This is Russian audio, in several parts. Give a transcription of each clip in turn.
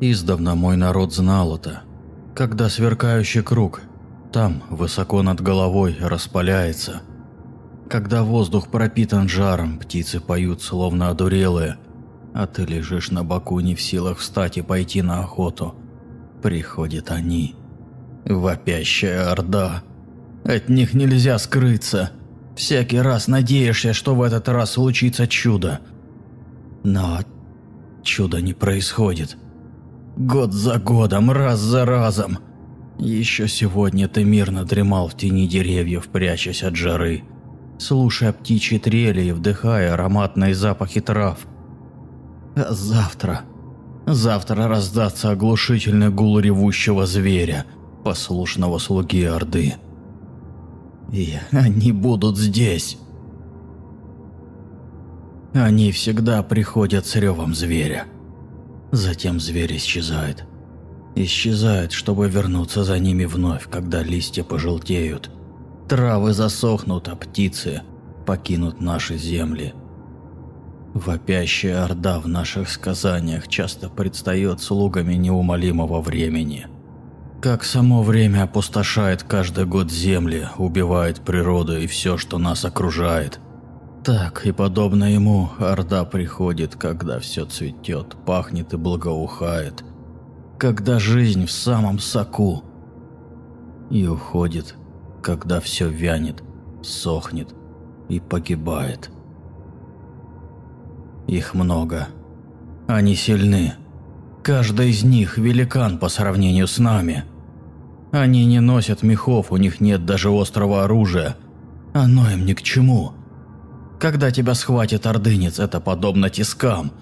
Издавна мой народ знал это. Когда сверкающий круг там, высоко над головой, распаляется. Когда воздух пропитан жаром, птицы поют, словно одурелые, а ты лежишь на боку не в силах встать и пойти на охоту. Приходят они. Вопящая орда. От них нельзя скрыться. Всякий раз надеешься, что в этот раз случится чудо. Но чудо не происходит. Год за годом, раз за разом. Еще сегодня ты мирно дремал в тени деревьев, прячась от жары, слушая птичьи трели и вдыхая ароматные запахи трав. А завтра... Завтра раздастся оглушительный гул ревущего зверя, послушного слуги Орды. И они будут здесь. Они всегда приходят с ревом зверя. Затем зверь исчезает. Исчезает, чтобы вернуться за ними вновь, когда листья пожелтеют. Травы засохнут, а птицы покинут наши земли. Вопящая орда в наших сказаниях часто предстает слугами неумолимого времени. Как само время опустошает каждый год земли, убивает природу и все, что нас окружает – так и подобно ему Орда приходит, когда все цветет, пахнет и благоухает, когда жизнь в самом соку, и уходит, когда все вянет, сохнет и погибает. Их много. Они сильны. Каждый из них великан по сравнению с нами. Они не носят мехов, у них нет даже острого оружия. Оно им ни к чему. Когда тебя схватит ордынец, это подобно тискам.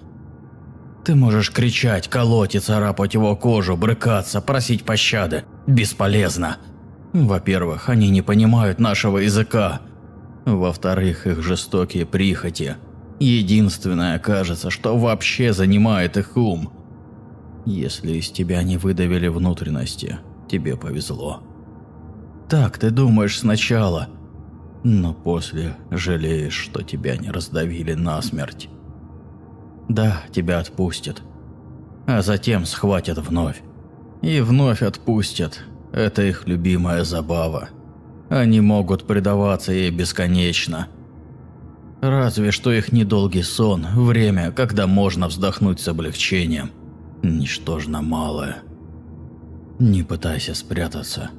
Ты можешь кричать, колоть и царапать его кожу, брыкаться, просить пощады. Бесполезно. Во-первых, они не понимают нашего языка. Во-вторых, их жестокие прихоти. Единственное, кажется, что вообще занимает их ум. Если из тебя не выдавили внутренности, тебе повезло. Так ты думаешь сначала – но после жалеешь, что тебя не раздавили насмерть. Да, тебя отпустят, а затем схватят вновь. И вновь отпустят. Это их любимая забава. Они могут предаваться ей бесконечно. Разве что их недолгий сон, время, когда можно вздохнуть с облегчением. Ничтожно малое. Не пытайся спрятаться.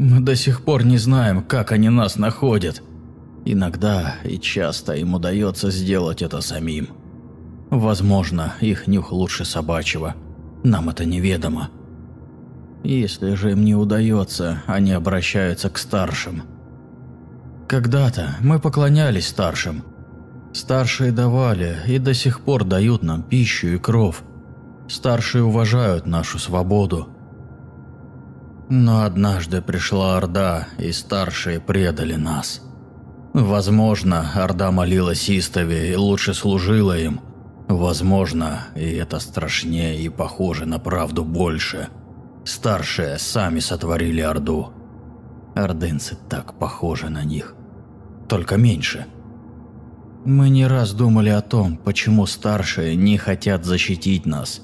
Мы до сих пор не знаем, как они нас находят. Иногда и часто им удается сделать это самим. Возможно, их нюх лучше собачьего. Нам это неведомо. Если же им не удается, они обращаются к старшим. Когда-то мы поклонялись старшим. Старшие давали и до сих пор дают нам пищу и кров. Старшие уважают нашу свободу. Но однажды пришла Орда, и старшие предали нас. Возможно, Орда молилась Истове и лучше служила им. Возможно, и это страшнее и похоже на правду больше. Старшие сами сотворили Орду. Ордынцы так похожи на них. Только меньше. Мы не раз думали о том, почему старшие не хотят защитить нас.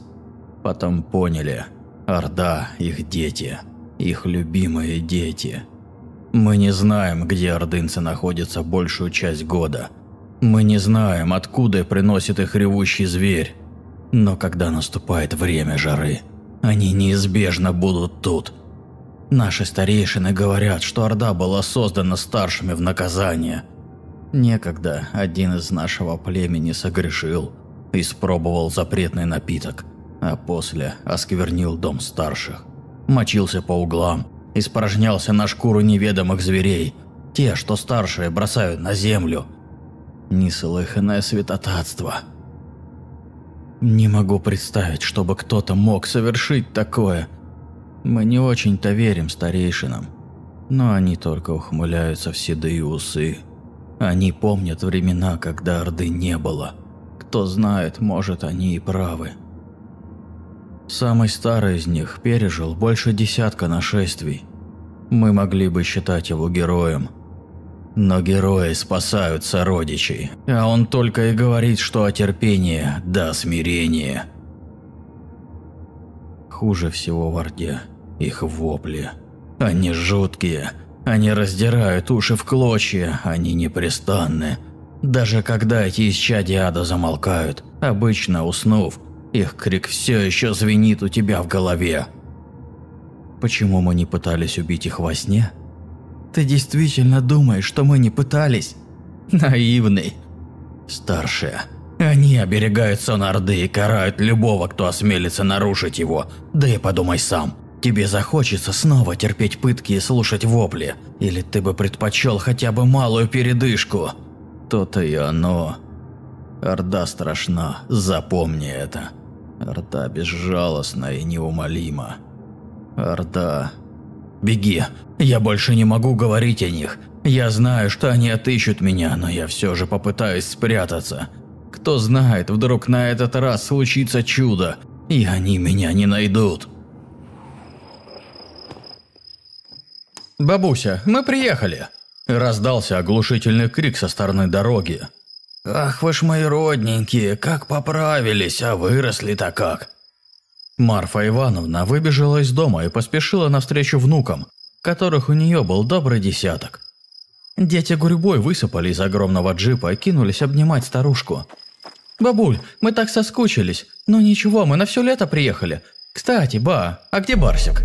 Потом поняли, Орда – их дети – их любимые дети. Мы не знаем, где ордынцы находятся большую часть года. Мы не знаем, откуда приносит их ревущий зверь. Но когда наступает время жары, они неизбежно будут тут. Наши старейшины говорят, что Орда была создана старшими в наказание. Некогда один из нашего племени согрешил, испробовал запретный напиток, а после осквернил дом старших мочился по углам, испражнялся на шкуру неведомых зверей, те, что старшие бросают на землю. Неслыханное святотатство. Не могу представить, чтобы кто-то мог совершить такое. Мы не очень-то верим старейшинам, но они только ухмыляются в седые усы. Они помнят времена, когда Орды не было. Кто знает, может, они и правы. Самый старый из них пережил больше десятка нашествий. Мы могли бы считать его героем. Но герои спасают сородичей, а он только и говорит, что о терпении да смирении. Хуже всего в Орде их вопли. Они жуткие, они раздирают уши в клочья, они непрестанны. Даже когда эти исчадия ада замолкают, обычно уснув, их крик все еще звенит у тебя в голове. Почему мы не пытались убить их во сне? Ты действительно думаешь, что мы не пытались? Наивный. Старшие. Они оберегают сон Орды и карают любого, кто осмелится нарушить его. Да и подумай сам. Тебе захочется снова терпеть пытки и слушать вопли. Или ты бы предпочел хотя бы малую передышку. То-то и оно. Орда страшна, запомни это. Орда безжалостна и неумолима. Орда... Беги, я больше не могу говорить о них. Я знаю, что они отыщут меня, но я все же попытаюсь спрятаться. Кто знает, вдруг на этот раз случится чудо, и они меня не найдут. «Бабуся, мы приехали!» Раздался оглушительный крик со стороны дороги. «Ах вы ж мои родненькие, как поправились, а выросли-то как!» Марфа Ивановна выбежала из дома и поспешила навстречу внукам, которых у нее был добрый десяток. Дети гурьбой высыпали из огромного джипа и кинулись обнимать старушку. «Бабуль, мы так соскучились. Но ничего, мы на все лето приехали. Кстати, ба, а где Барсик?»